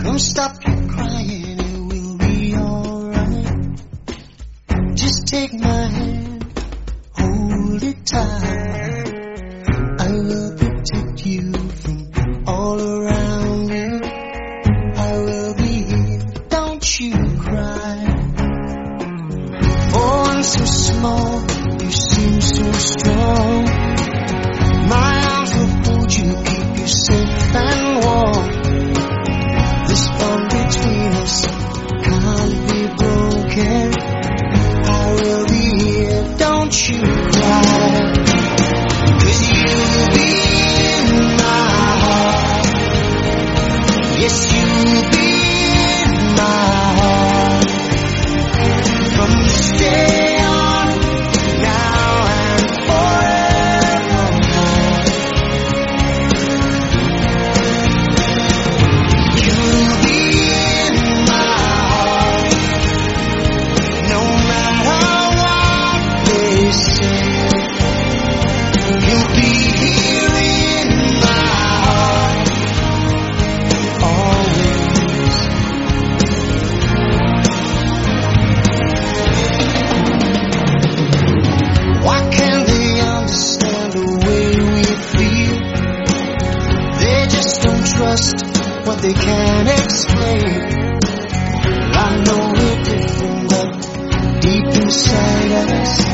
Come stop your crying, it will be alright. Just take my hand, hold it tight. this point. just what they can't explain. I know we're different, but deep inside us.